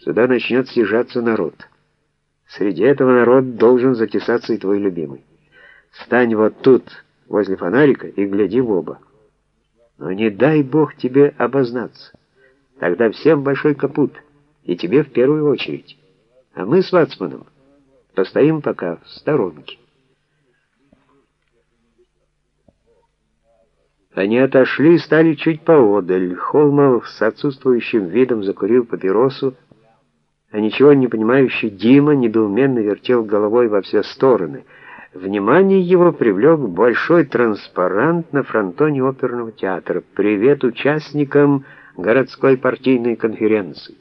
Сюда начнет съезжаться народ. Среди этого народ должен затесаться и твой любимый. Стань вот тут, возле фонарика, и гляди в оба. Но не дай Бог тебе обознаться. Тогда всем большой капут, и тебе в первую очередь. А мы с Вацманом постоим пока в сторонке. Они отошли и стали чуть поодаль. Холмов с отсутствующим видом закурил папиросу, а ничего не понимающий Дима недоуменно вертел головой во все стороны. Внимание его привлек большой транспарант на фронтоне оперного театра «Привет участникам городской партийной конференции».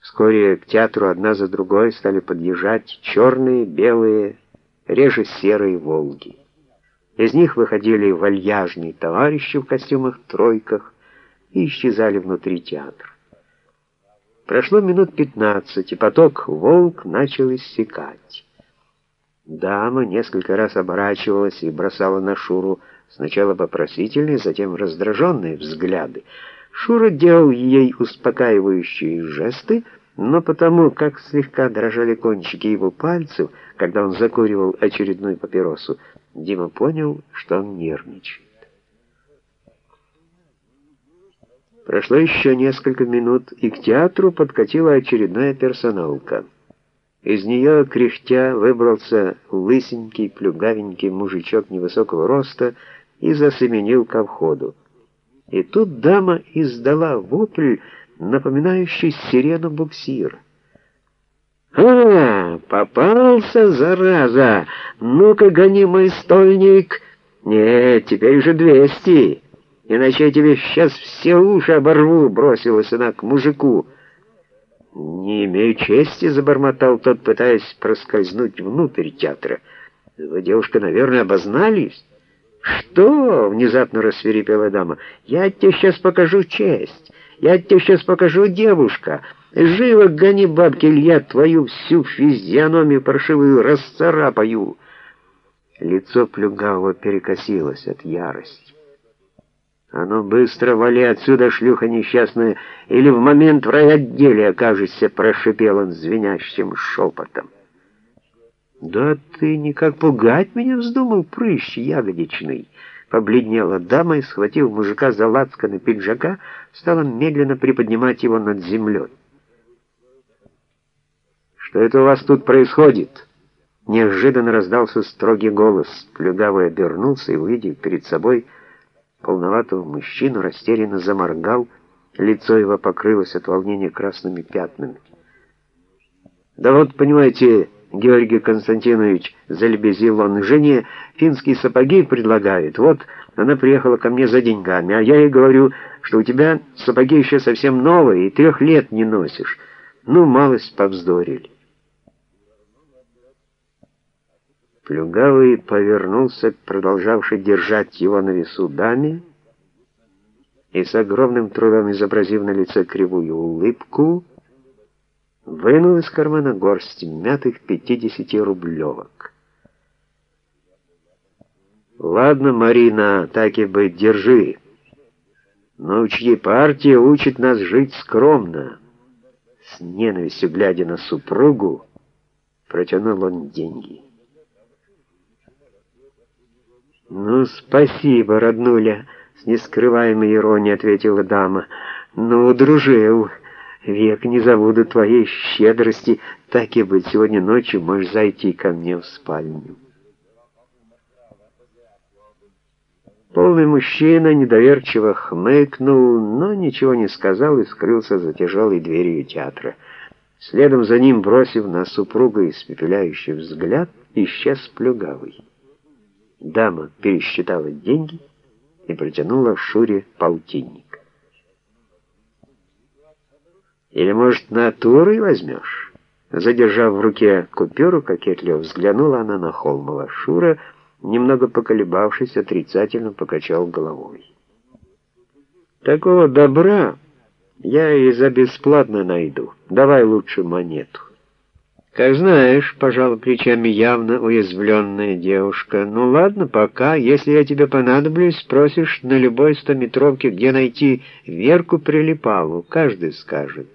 Вскоре к театру одна за другой стали подъезжать черные, белые, реже серые «Волги». Из них выходили вальяжные товарищи в костюмах-тройках и исчезали внутри театра. Прошло минут пятнадцать, и поток «Волк» начал иссякать. Дама несколько раз оборачивалась и бросала на Шуру сначала вопросительные, затем раздраженные взгляды. Шура делал ей успокаивающие жесты, но потому, как слегка дрожали кончики его пальцев, когда он закуривал очередную папиросу, Дима понял, что он нервничает. Прошло еще несколько минут, и к театру подкатила очередная персоналка. Из нее, кряхтя, выбрался лысенький, плюгавенький мужичок невысокого роста и засеменил ко входу. И тут дама издала вопль, напоминающий сирену буксира. «А, попался, зараза! Ну-ка, гони мой стольник! Нет, теперь уже двести, иначе я тебе сейчас все уши оборву!» — бросилась она к мужику. «Не имею чести», — забормотал тот, пытаясь проскользнуть внутрь театра. «Вы, девушка, наверное, обознались?» «Что?» — внезапно рассверепела дама. «Я тебе сейчас покажу честь. Я тебе сейчас покажу девушка». Живо гони, бабки, Илья, твою всю физиономию паршивую расцарапаю. Лицо Плюгавого перекосилось от ярости. «А ну быстро вали отсюда, шлюха несчастная, или в момент в райотделе окажешься», — прошипел он звенящим шепотом. «Да ты никак пугать меня вздумал, прыщ ягодичный!» Побледнела дама и, схватив мужика за лацканы пиджака, стала медленно приподнимать его над землей. «Что это у вас тут происходит?» Неожиданно раздался строгий голос. Плюгавый обернулся и, увидев перед собой полноватого мужчину, растерянно заморгал, лицо его покрылось от волнения красными пятнами. «Да вот, понимаете, Георгий Константинович, залебезил он, жене финские сапоги предлагает. Вот она приехала ко мне за деньгами, а я ей говорю, что у тебя сапоги еще совсем новые и трех лет не носишь. Ну, малость повздорили. Плюгавый повернулся к продолжавшей держать его на весу даме и с огромным трудом изобразив на лице кривую улыбку, вынул из кармана горсть мятых пятидесятирублевок. «Ладно, Марина, так и быть, держи. Но учти, партия учит нас жить скромно». С ненавистью глядя на супругу, протянул он деньги. «Ну, спасибо, роднуля», — с нескрываемой иронией ответила дама. «Ну, дружил, век не забуду твоей щедрости. Так и быть, сегодня ночью можешь зайти ко мне в спальню». Полный мужчина недоверчиво хмыкнул, но ничего не сказал и скрылся за тяжелой дверью театра. Следом за ним, бросив на супруга испепеляющий взгляд, исчез плюгавый. Дама пересчитала деньги и протянула Шуре полтинник. «Или, может, натурой возьмешь?» Задержав в руке купюру, кокетливо взглянула она на Холмова. Шура, немного поколебавшись, отрицательно покачал головой. «Такого добра я и за бесплатно найду. Давай лучше монету». «Как знаешь», — пожала плечами явно уязвленная девушка. «Ну ладно, пока. Если я тебе понадоблюсь, спросишь на любой стометровке, где найти Верку Прилипалу. Каждый скажет».